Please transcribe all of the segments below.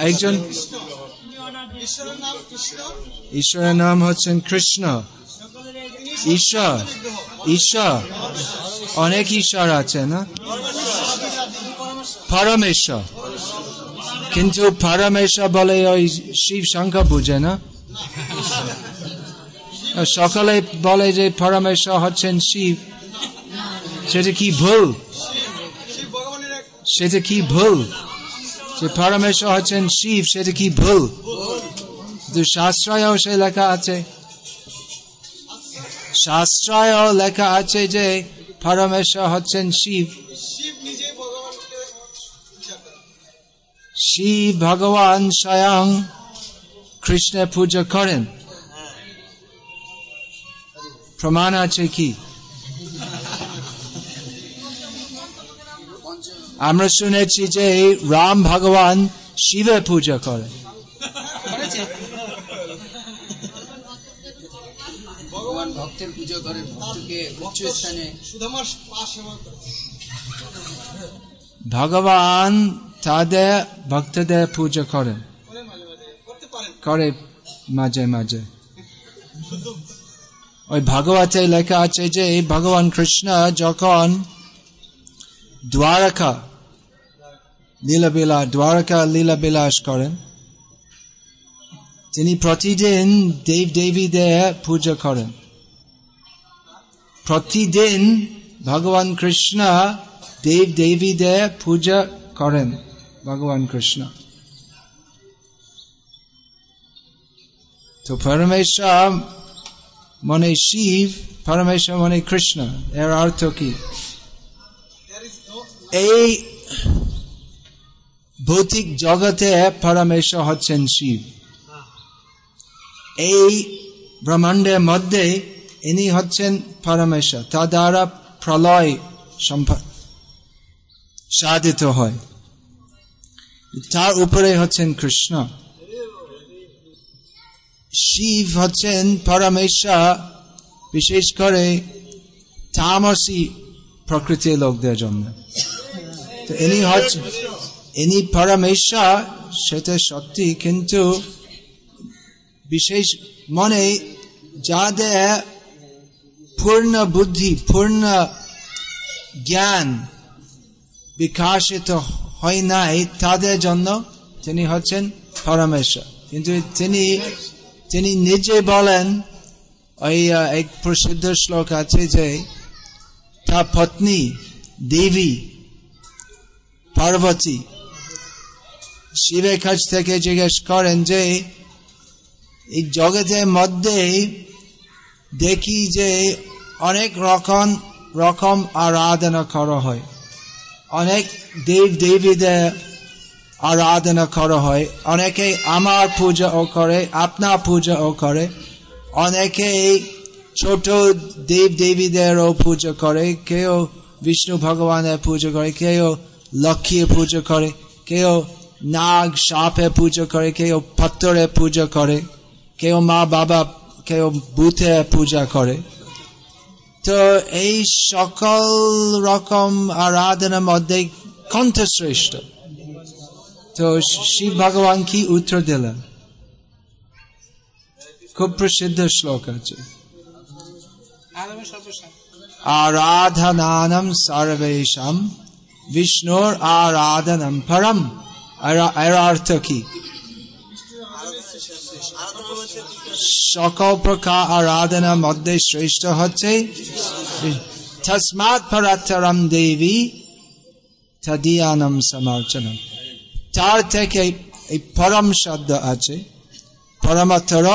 একজন ঈশ্বরের নাম হচ্ছেন কৃষ্ণ। ঈশ্বর ঈশ্বর। অনেক ঈশ্বর আছে, না? পরমেশ্বর। কিন্তু পরমেশ্বর বলে ওই শিব শঙ্কর বুঝে, না? সকলে বলে যে পরমেশ্বর হচ্ছেন শিব। সেটা কি ভুল? সেটা কি ভুল? যে পরমেশ্বর হচ্ছেন শিব সেটা কি ভুল? শাস্ত্রায়ও সে লেখা আছে। শাস্ত্রায় লেখা আছে যে পরমেশ্বর হচ্ছেন শিব। শিব ভগবান স্বয়ং কৃষ্ণের পূজা করেন। প্রমাণ আছে কি? আমরা শুনেছি যে রাম ভগবান শিবের পূজা করেন ভগবান ভক্তের পুজো করে ভক্তকে উচ্চ স্থানে ভগবান তাদের ভক্তদের পূজা করেন করে মাঝে মাঝে ওই ভগবতে লেখা আছে যে ভগবান কৃষ্ণ যখন দ্বারকা লীলা বিলাস দ্বারকা লীলা বিলাস করেন তিনি প্রতিদিন দেব দেবী দেবীদের পূজা করেন প্রতিদিন ভগবান কৃষ্ণ দেব দেবী দেবীদের পূজা করেন ভগবান কৃষ্ণ তো পরমেশ্বর মানে শিব পরমেশ্বর মানে কৃষ্ণ এর অর্থ কি এই ভৌতিক জগতে পরমেশ্বর হচ্ছেন শিব। এই ব্রহ্মাণ্ডের মধ্যে ইনি হচ্ছেন পরমেশ্বর তা দ্বারা প্রলয় সাধিত হয়। তার উপরে হচ্ছেন কৃষ্ণ। শিব হচ্ছেন পরমেশ্বর বিশেষ করে তামসী প্রকৃতির লোকদের জন্য। তো ইনি হচ্ছেন ইনি পরমেশ্বর, সেটা সত্যি, কিন্তু বিশেষ মনে যাদের পূর্ণ বুদ্ধি, পূর্ণ জ্ঞান বিকাশিত হয় নাই, তাদের জন্য তিনি হচ্ছেন পরমেশ্বর। কিন্তু তিনি তিনি নিজে বলেন, ওই এক প্রসিদ্ধ শ্লোক আছে যে, তার পত্নী দেবী পার্বতী শিবের কাছ থেকে জিজ্ঞেস করেন যে, এই জগতের মধ্যে দেখি যে অনেক রকম রকম আরাধনা করা হয়। অনেক দেব দেবীদের আরাধনা করা হয়। অনেকে আমার পূজাও করে, আপনার পূজাও করে। অনেকে ছোট দেব দেবীদেরও পূজা করে, কেউ বিষ্ণু ভগবানের পূজা করে, কেউ লক্ষ্মীর পূজা করে, কেউ নাগ সাপের পূজা করে, কেউ পাত্তরের পূজা করে, কেউ মা বাবা, কেউ বুথে পূজা করে। তো এই সকল রকম আরাধনার মধ্যে কণ্ঠশ্রেষ্ঠ। তো শিব ভগবান কি উত্তর দিলেন? খুব প্রসিদ্ধ শ্লোক আছে। আরাধনানম সর্বেশম, বিষ্ণুর আরাধনম পরম। অর্থ কি? সকল প্রকার আরাধনার মধ্যে শ্রেষ্ঠ হচ্ছে তসমাৎ দেবী তদিয়ানম সমর্চনম। তার থেকে এই পরম শব্দ আছে। পরমতর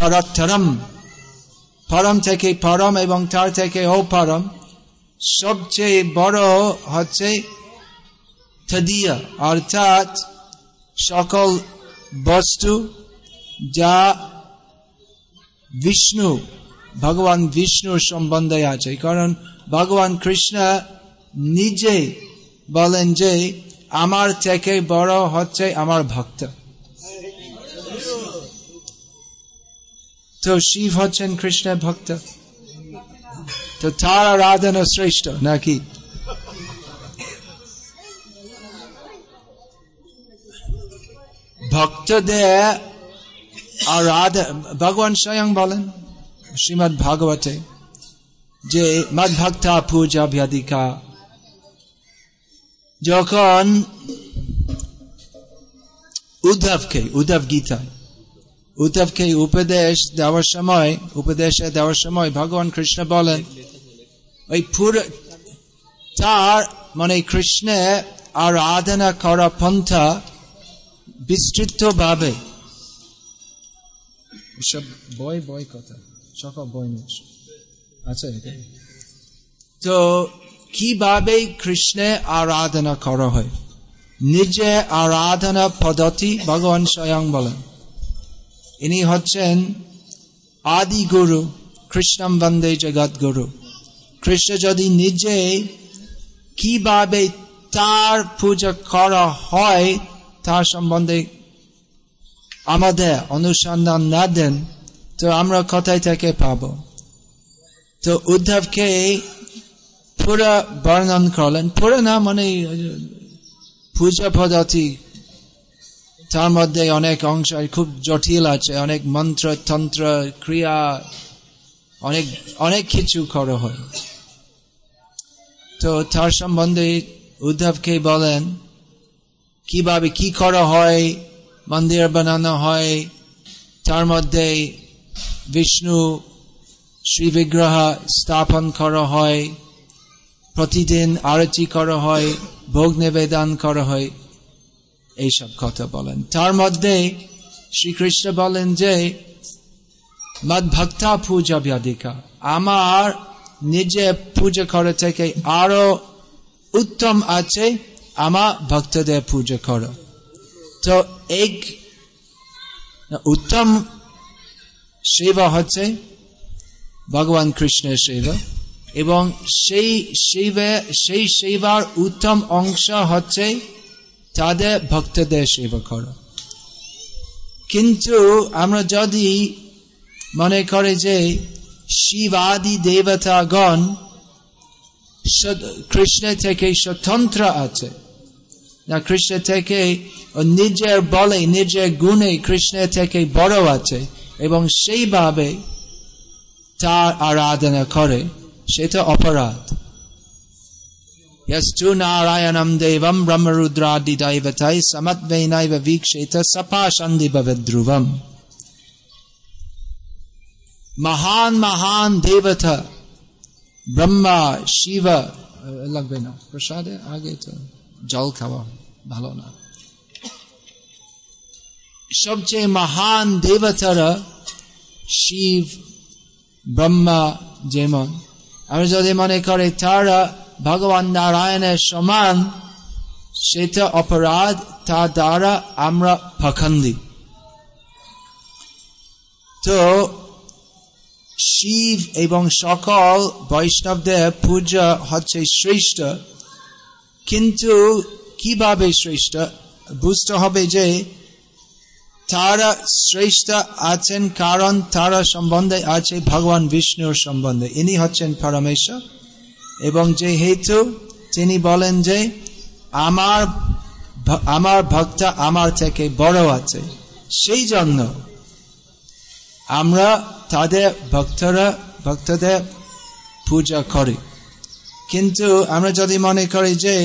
পরত্তরম। পরম থেকে পরম এবং তার থেকে ও পরম সবচেয়ে বড় হচ্ছে তদিয়া অর্থাৎ সকল বস্তু যা বিষ্ণু ভগবান বিষ্ণুর সম্বন্ধে আছে। কারণ ভগবান কৃষ্ণ নিজে বলেন যে, আমার থেকে বড় হচ্ছে আমার ভক্ত। তো শিব হচ্ছেন কৃষ্ণের ভক্ত। তো তার আরাধনা শ্রেষ্ঠ নাকি? ভক্তদের আরাধা ভগবান স্বয়ং বলেন শ্রীমৎ ভাগবতে যে মদ ভক্তা পূজা ব্যাধিকা যখন উদ্ধবকে, উদ্ধব গীতায় উদ্ধবকে উপদেশ দেওয়ার সময়, উপদেশে দেওয়ার সময় ভগবান কৃষ্ণ বলেন, ওই পুরো, তার মানে কৃষ্ণে আরাধনা করা পন্থা বিস্তৃত ভাবে সব বই বই কথা বই আচ্ছা তো কীভাবে কৃষ্ণে আরাধনা করা হয়? নিজে আরাধনা পদ্ধতি ভগবান স্বয়ং বলেন। ইনি হচ্ছেন আদি গুরু কৃষ্ণম বন্দে জগৎ গুরু কৃষ্ণ যদি নিজে কীভাবে তার পূজা করা হয় তার সম্বন্ধে আমাদের অনুসন্ধান না দেন, তো আমরা কোথায় থেকে পাব? তো উদ্ধবকে পুরা বর্ণন করলেন। পুরো না মানে পূজা পদ্ধতি, তার মধ্যে অনেক অংশ খুব জটিল আছে, অনেক মন্ত্র, তন্ত্র, ক্রিয়া, অনেক অনেক কিছু করা হয়। তো তার সম্বন্ধে উদ্ধবকে বলেন কীভাবে কি করা হয়, মন্দির বানানো হয়, তার মধ্যে বিষ্ণু শ্রী বিগ্রহ স্থাপন করা হয়, প্রতিদিন আরতি করা হয়, ভোগ নিবেদন করা হয়, এইসব কথা বলেন। তার মধ্যে শ্রীকৃষ্ণ বলেন যে, মদ ভক্তা পূজা ব্যাধিকা। আমার নিজে পূজা করে থেকে আরও উত্তম আছে আমার ভক্তদের পূজা করো তো এক উত্তম সেবা হচ্ছে ভগবান কৃষ্ণের সেবা এবং সেই সেবা সেই সেবার উত্তম অংশ হচ্ছে তাদের ভক্তদের সেবা করো কিন্তু আমরা যদি মনে করে যে শিবাদি দেবতাগণ কৃষ্ণ থেকে স্বতন্ত্র আছে না কৃষ্ণ থেকে নিজের বলে নিজের গুণে কৃষ্ণ থেকে বড় আছে এবং সেইভাবে তার আরাধনা করে সেটা অপরাধ यस्तु नारायणं देवं ब्रह्मरुद्रादिदैवतैः समद्वैनैव वीक्षेत सपाशन्ति भवद्ध्रुवम् महान महान देवता ব্রহ্মা শিব লাগবে না প্রসাদে আগে তো জল খাওয়া ভালো না। সবচেয়ে মহান দেবতারা শিব, ব্রহ্মা, যেমন। আমরা যদি মনে করে তারা ভগবান নারায়ণের সমান, সেটা অপরাধ, তা দ্বারা আমরা পাখন্দি তো শিব এবং সকল বৈষ্ণবদের পূজা হচ্ছে শ্রেষ্ঠ। কিন্তু কীভাবে শ্রেষ্ঠ? বুঝতে হবে যে তারা শ্রেষ্ঠ আছেন কারণ তারা সম্বন্ধে আছে ভগবান বিষ্ণুর সম্বন্ধে। ইনি হচ্ছেন পরমেশ্বর। এবং যে হেতু তিনি বলেন যে আমার আমার ভক্ত আমার থেকে বড় আছে, সেই জন্য আমরা তাদের ভক্তরা, ভক্তদের পূজা করি। কিন্তু আমরা যদি মনে করি যে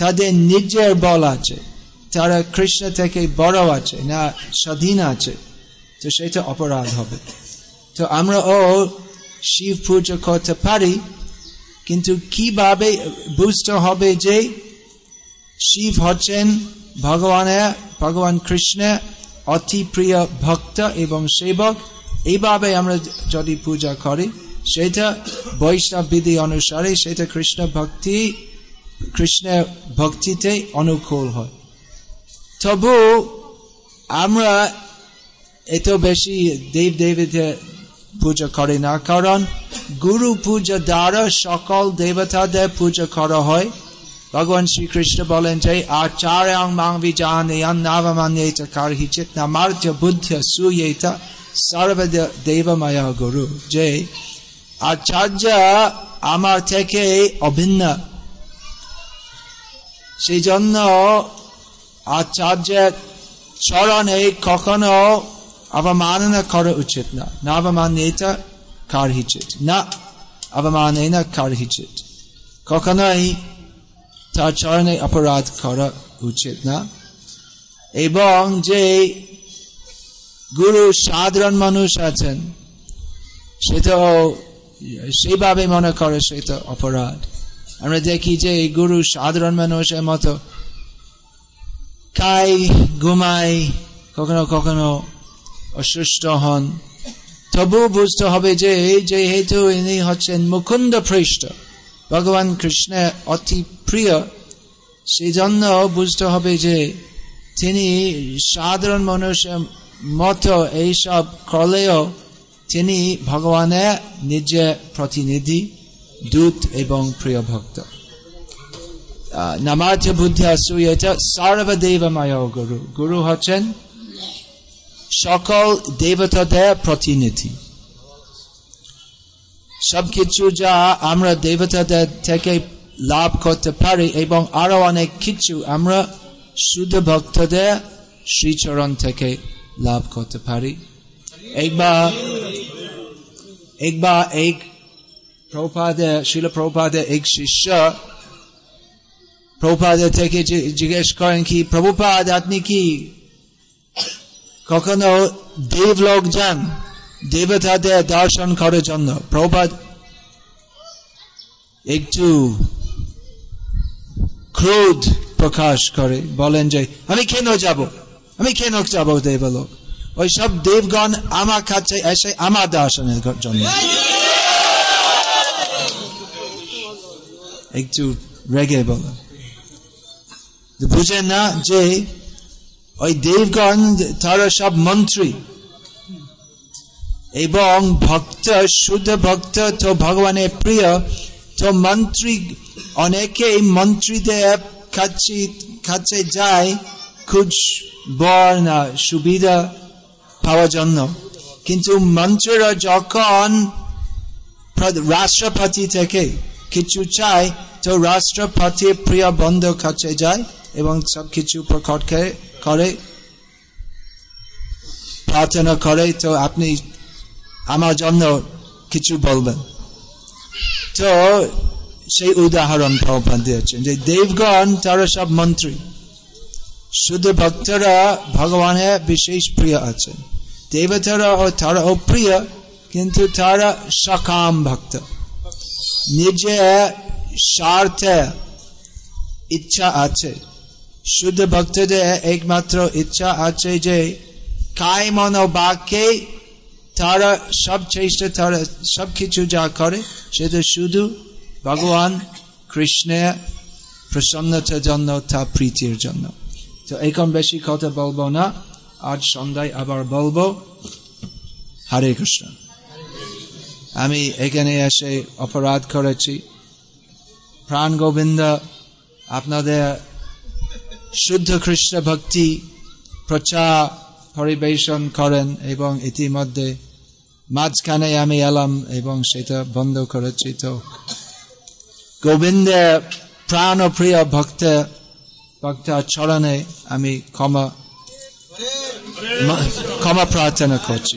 তাদের নিজের বল আছে, তারা কৃষ্ণ থেকে বড় আছে না স্বাধীন আছে, তো সেটা অপরাধ হবে। তো আমরা ও শিব পূজা করতে পারি, কিন্তু কীভাবে বুঝতে হবে যে শিব হচ্ছেন ভগবানের ভগবান কৃষ্ণের অতি প্রিয় ভক্ত এবং সেবক, এইভাবে আমরা যদি পূজা করি সেটা বৈষ্ণব বিধি অনুসারে সেটা কৃষ্ণ ভক্তি কৃষ্ণের ভক্তিতে অনুকূল হয়। তবু আমরা এত বেশি দেব দেবীদের পূজা করি না, কারণ গুরু পূজা দ্বারা সকল দেবতাদের পূজা করা হয়। ভগবান শ্রীকৃষ্ণ বলেন যে, আচার্য মাং বিজানেয়ান নাবমান্যেত কারহিচিত নামার্য বুদ্ধ সুয়েত গুরু। যে আচার্য আমার থেকে অভিন্ন। সেই জন্য আচার্যের চরণে কখনো অবমাননা করা উচিত না। না অবমানিত কারহিচিত না অবমাননা কারহিচিত কখনোই তার চরণে অপরাধ করা উচিত না। এবং যে গুরু সাধারণ মানুষ আছেন সেটা সেইভাবে মনে করে সেটা অপরাধ। আমরা দেখি যে গুরু সাধারণ মানুষের মতো খাই ঘুমাই কখনো কখনো অসুস্থ হন। তবু বুঝতে হবে যে যে হেতু ইনি হচ্ছেন মুকুন্দ পৃষ্ঠ, ভগবান কৃষ্ণের অতি প্রিয় সেই জন্য বুঝতে হবে যে তিনি সাধারণ মানুষের মতো এইসব করলেও তিনি ভগবানের নিজের প্রতিনিধি, দূত এবং প্রিয় ভক্ত। নামার্থ বুদ্ধি আসুয়েটা সর্বদেবময় গুরু। গুরু হচ্ছেন সকল দেবতাদের প্রতিনিধি। সবকিছু যা আমরা দেবতাদের থেকে লাভ করতে পারি এবং আরও অনেক কিছু আমরা শুদ্ধ ভক্তদের শ্রীচরণ থেকে লাভ করতে পারি। একবার একবার এক প্রপাদে শিল প্রপাদে এক শিষ্য প্রপাদ থেকে জিজ্ঞেস করেন কি প্রভুপাদ আপনি কি কখনো দেবলোক যান দেবতাদের দর্শন করার জন্য প্রভাত একটু ক্রোধ প্রকাশ করে বলেন যে আমি কেন যাব আমি কেন যাব দেবলোক ওই সব দেবগণ আমার কাছে এসে আমার দর্শনের জন্য। একটু রেগে বলো। বুঝেন না যে ওই দেবগণ তারা সব মন্ত্রী এবং ভক্ত, শুদ্ধ ভক্ত, তো ভগবানের প্রিয়, তো মন্ত্রী অনেকে মন্ত্রীদের কাছে কাছে যায়, খুব বর না সুবিধা পাওয়ার জন্য। কিন্তু মন্ত্রীরা যখন রাষ্ট্রপতি থেকে কিছু চায় তো রাষ্ট্রপতির প্রিয় বন্ধ কাছে যায় এবং সব কিছু প্রকট করে, প্রার্থনা করে, তো আপনি আমার জন্য কিছু বলবেন। তো সেই উদাহরণ প্রভা দিয়েছেন যে দেবগণ, তারা সব মন্ত্রী। শুধু ভক্তরা ভগবানের বিশেষ প্রিয় আছেন। দেবতারা ও তারা অপ্রিয় কিন্তু তারা সকাম ভক্ত নিজে স্বার্থে ইচ্ছা আছে শুদ্ধ ভক্তদের একমাত্র ইচ্ছা আছে যে কায় মন বাক্যে তারা সব চেষ্টা তারা সব কিছু যা করে সেটা শুধু ভগবান কৃষ্ণের প্রসন্নতার জন্য তা প্রীতির জন্য তো এখন বেশি কথা বলব না আজ সন্ধ্যায় আবার বলব, হরে কৃষ্ণ। আমি এখানে এসে অপরাধ করেছি। প্রাণ গোবিন্দ, আপনাদের শুদ্ধ কৃষ্ণ ভক্তি প্রচার পরিবেশন করেন এবং ইতিমধ্যে মাঝখানে আমি এলাম এবং সেটা বন্ধ করেছি। তো গোবিন্দের প্রাণ প্রিয় ভক্ত ভক্ত চরণে আমি ক্ষমা ক্ষমা প্রার্থনা করছি